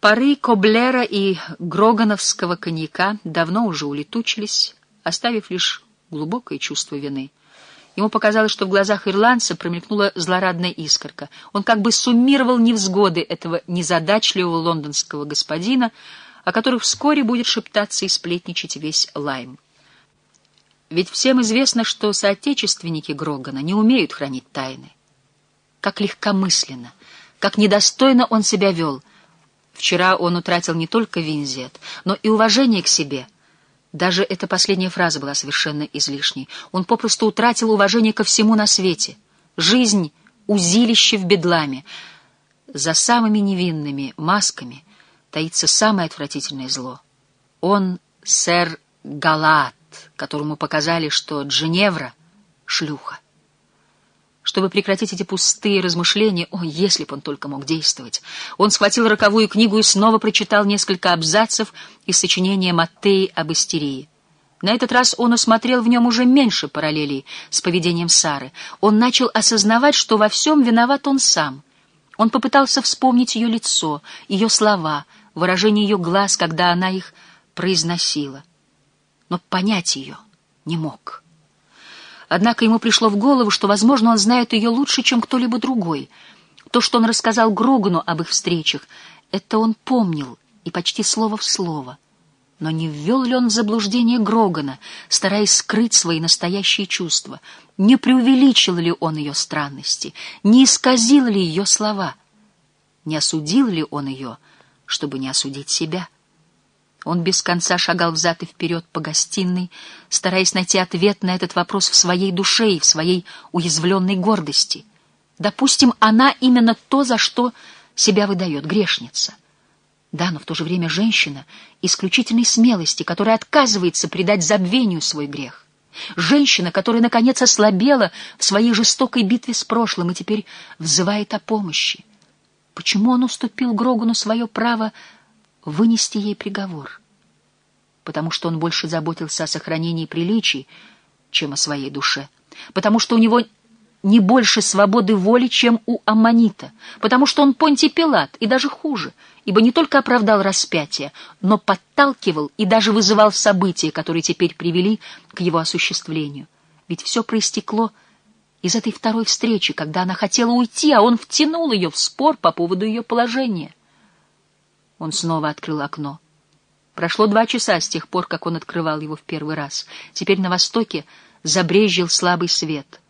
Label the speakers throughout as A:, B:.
A: Пары Коблера и Грогановского коньяка давно уже улетучились, оставив лишь глубокое чувство вины. Ему показалось, что в глазах ирландца промелькнула злорадная искорка. Он как бы суммировал невзгоды этого незадачливого лондонского господина, о которых вскоре будет шептаться и сплетничать весь Лайм. Ведь всем известно, что соотечественники Грогана не умеют хранить тайны. Как легкомысленно, как недостойно он себя вел. Вчера он утратил не только винзет, но и уважение к себе. Даже эта последняя фраза была совершенно излишней. Он попросту утратил уважение ко всему на свете. Жизнь — узилище в бедламе. За самыми невинными масками таится самое отвратительное зло. Он — сэр Галат которому показали, что Дженевра — шлюха. Чтобы прекратить эти пустые размышления, о, если б он только мог действовать, он схватил роковую книгу и снова прочитал несколько абзацев из сочинения Маттеи об истерии. На этот раз он усмотрел в нем уже меньше параллелей с поведением Сары. Он начал осознавать, что во всем виноват он сам. Он попытался вспомнить ее лицо, ее слова, выражение ее глаз, когда она их произносила но понять ее не мог. Однако ему пришло в голову, что, возможно, он знает ее лучше, чем кто-либо другой. То, что он рассказал Грогану об их встречах, это он помнил, и почти слово в слово. Но не ввел ли он в заблуждение Грогана, стараясь скрыть свои настоящие чувства? Не преувеличил ли он ее странности? Не исказил ли ее слова? Не осудил ли он ее, чтобы не осудить себя? — он без конца шагал взад и вперед по гостиной, стараясь найти ответ на этот вопрос в своей душе и в своей уязвленной гордости. Допустим, она именно то, за что себя выдает грешница. Да, но в то же время женщина исключительной смелости, которая отказывается предать забвению свой грех. Женщина, которая, наконец, ослабела в своей жестокой битве с прошлым и теперь взывает о помощи. Почему он уступил Грогану свое право вынести ей приговор, потому что он больше заботился о сохранении приличий, чем о своей душе, потому что у него не больше свободы воли, чем у Аммонита, потому что он Понтий Пилат, и даже хуже, ибо не только оправдал распятие, но подталкивал и даже вызывал события, которые теперь привели к его осуществлению. Ведь все проистекло из этой второй встречи, когда она хотела уйти, а он втянул ее в спор по поводу ее положения. Он снова открыл окно. Прошло два часа с тех пор, как он открывал его в первый раз. Теперь на востоке забрезжил слабый свет.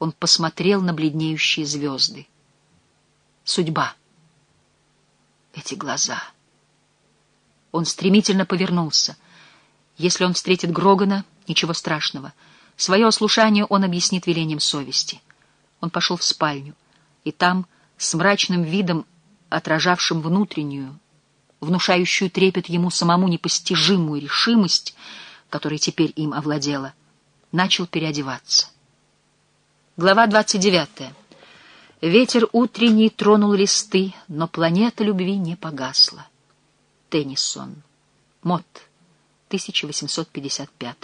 A: Он посмотрел на бледнеющие звезды. Судьба. Эти глаза. Он стремительно повернулся. Если он встретит Грогана, ничего страшного. Свое ослушание он объяснит велением совести. Он пошел в спальню, и там, с мрачным видом, отражавшим внутреннюю, внушающую трепет ему самому непостижимую решимость, которой теперь им овладела, начал переодеваться. Глава 29. Ветер утренний тронул листы, но планета любви не погасла. Теннисон. Мот. 1855.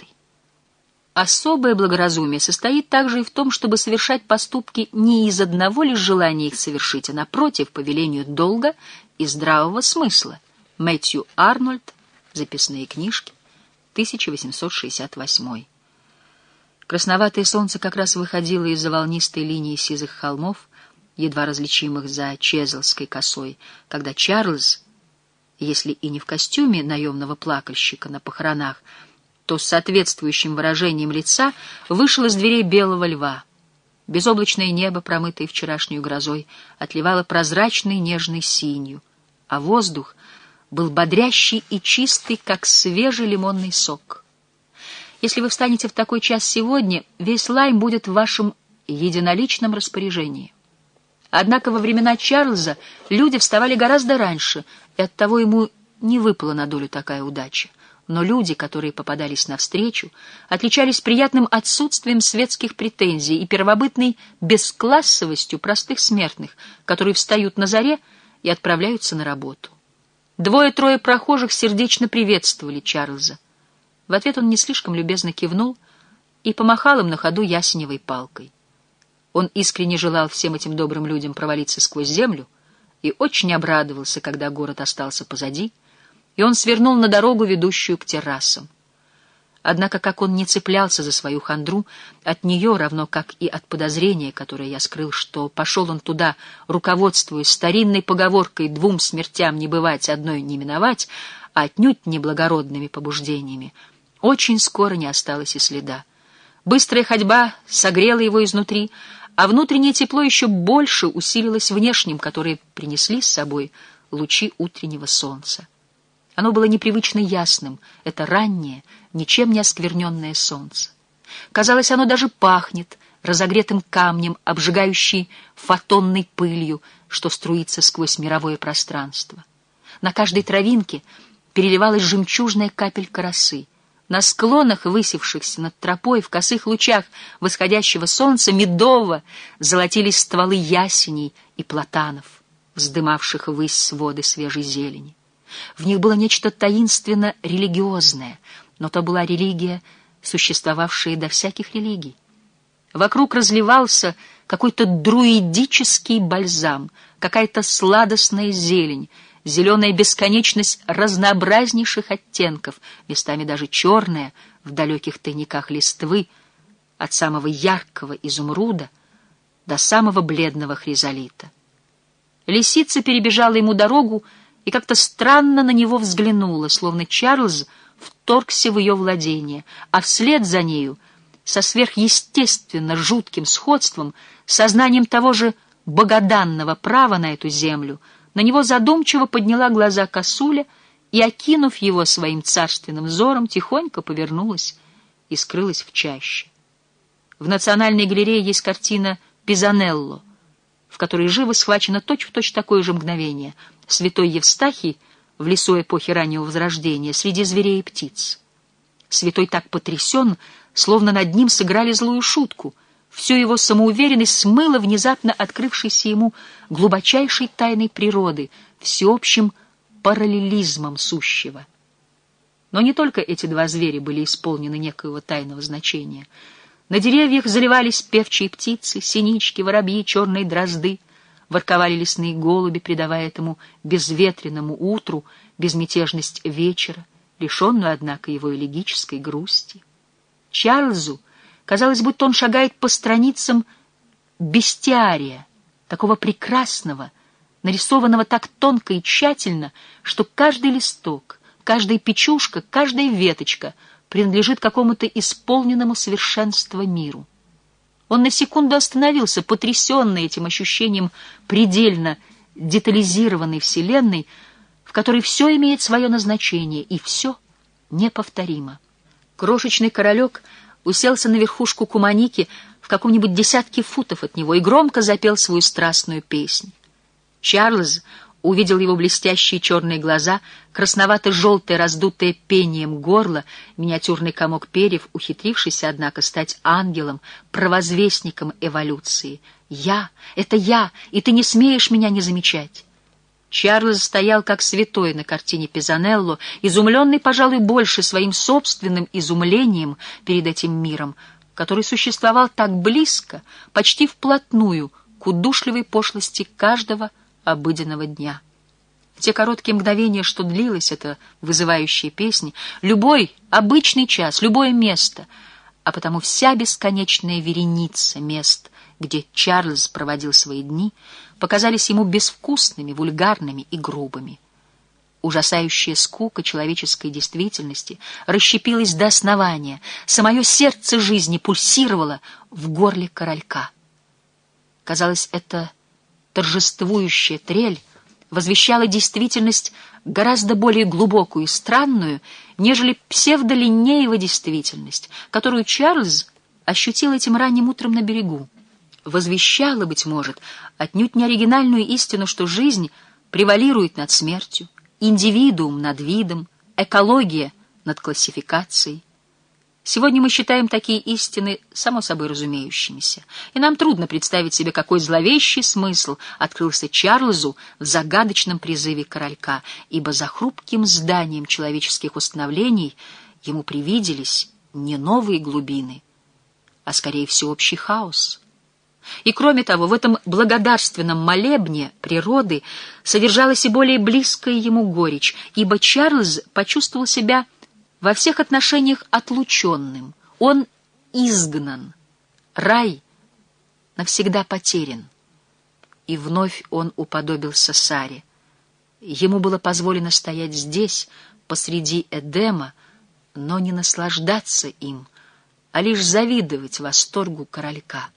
A: Особое благоразумие состоит также и в том, чтобы совершать поступки не из одного лишь желания их совершить, а напротив, по велению долга и здравого смысла — Мэтью Арнольд, записные книжки, 1868. Красноватое солнце как раз выходило из-за волнистой линии сизых холмов, едва различимых за Чезлской косой, когда Чарльз, если и не в костюме наемного плакальщика на похоронах, то с соответствующим выражением лица вышел из дверей белого льва. Безоблачное небо, промытое вчерашней грозой, отливало прозрачной нежной синью, а воздух был бодрящий и чистый, как свежий лимонный сок. Если вы встанете в такой час сегодня, весь лайм будет в вашем единоличном распоряжении. Однако во времена Чарльза люди вставали гораздо раньше, и оттого ему не выпала на долю такая удача. Но люди, которые попадались навстречу, отличались приятным отсутствием светских претензий и первобытной бесклассовостью простых смертных, которые встают на заре и отправляются на работу. Двое-трое прохожих сердечно приветствовали Чарльза. В ответ он не слишком любезно кивнул и помахал им на ходу ясеневой палкой. Он искренне желал всем этим добрым людям провалиться сквозь землю, и очень обрадовался, когда город остался позади, и он свернул на дорогу, ведущую к террасам. Однако, как он не цеплялся за свою хандру, от нее, равно как и от подозрения, которое я скрыл, что пошел он туда, руководствуясь старинной поговоркой «двум смертям не бывать, одной не миновать», а отнюдь неблагородными побуждениями, очень скоро не осталось и следа. Быстрая ходьба согрела его изнутри, а внутреннее тепло еще больше усилилось внешним, которые принесли с собой лучи утреннего солнца. Оно было непривычно ясным, это раннее, ничем не оскверненное солнце. Казалось, оно даже пахнет разогретым камнем, обжигающей фотонной пылью, что струится сквозь мировое пространство. На каждой травинке переливалась жемчужная капелька росы. На склонах, высевшихся над тропой, в косых лучах восходящего солнца, медово золотились стволы ясеней и платанов, вздымавших ввысь своды свежей зелени. В них было нечто таинственно религиозное, но то была религия, существовавшая до всяких религий. Вокруг разливался какой-то друидический бальзам, какая-то сладостная зелень, зеленая бесконечность разнообразнейших оттенков, местами даже черная, в далеких тайниках листвы, от самого яркого изумруда до самого бледного хризолита. Лисица перебежала ему дорогу и как-то странно на него взглянула, словно Чарльз вторгся в ее владение, а вслед за нею, со сверхъестественно жутким сходством, сознанием того же богоданного права на эту землю, на него задумчиво подняла глаза косуля и, окинув его своим царственным взором, тихонько повернулась и скрылась в чаще. В Национальной галерее есть картина «Пизанелло», в которой живо схвачено точь-в-точь точь такое же мгновение — святой Евстахий в лесу эпохи раннего Возрождения среди зверей и птиц. Святой так потрясен, словно над ним сыграли злую шутку. Всю его самоуверенность смыло внезапно открывшейся ему глубочайшей тайной природы, всеобщим параллелизмом сущего. Но не только эти два зверя были исполнены некоего тайного значения. На деревьях заливались певчие птицы, синички, воробьи, черные дрозды — ворковали лесные голуби, придавая этому безветренному утру безмятежность вечера, лишенную, однако, его элегической грусти. Чарльзу казалось, будто он шагает по страницам бестиария, такого прекрасного, нарисованного так тонко и тщательно, что каждый листок, каждая печушка, каждая веточка принадлежит какому-то исполненному совершенства миру. Он на секунду остановился, потрясенный этим ощущением предельно детализированной Вселенной, в которой все имеет свое назначение, и все неповторимо. Крошечный королек уселся на верхушку куманики в каком-нибудь десятке футов от него и громко запел свою страстную песнь. Чарльз увидел его блестящие черные глаза, красновато-желтое раздутое пением горло, миниатюрный комок перьев, ухитрившийся, однако, стать ангелом, провозвестником эволюции. «Я! Это я! И ты не смеешь меня не замечать!» Чарльз стоял как святой на картине Пизанелло, изумленный, пожалуй, больше своим собственным изумлением перед этим миром, который существовал так близко, почти вплотную, к удушливой пошлости каждого обыденного дня. В те короткие мгновения, что длилась эта вызывающая песня, любой обычный час, любое место, а потому вся бесконечная вереница мест, где Чарльз проводил свои дни, показались ему безвкусными, вульгарными и грубыми. Ужасающая скука человеческой действительности расщепилась до основания, самое сердце жизни пульсировало в горле королька. Казалось, это торжествующая трель возвещала действительность гораздо более глубокую и странную, нежели псевдолинеева действительность, которую Чарльз ощутил этим ранним утром на берегу. Возвещала, быть может, отнюдь не оригинальную истину, что жизнь превалирует над смертью, индивидуум над видом, экология над классификацией. Сегодня мы считаем такие истины само собой разумеющимися, и нам трудно представить себе, какой зловещий смысл открылся Чарльзу в загадочном призыве королька, ибо за хрупким зданием человеческих установлений ему привиделись не новые глубины, а скорее всеобщий хаос — И кроме того, в этом благодарственном молебне природы содержалась и более близкая ему горечь, ибо Чарльз почувствовал себя во всех отношениях отлученным. Он изгнан. Рай навсегда потерян. И вновь он уподобился Саре. Ему было позволено стоять здесь, посреди Эдема, но не наслаждаться им, а лишь завидовать восторгу королька.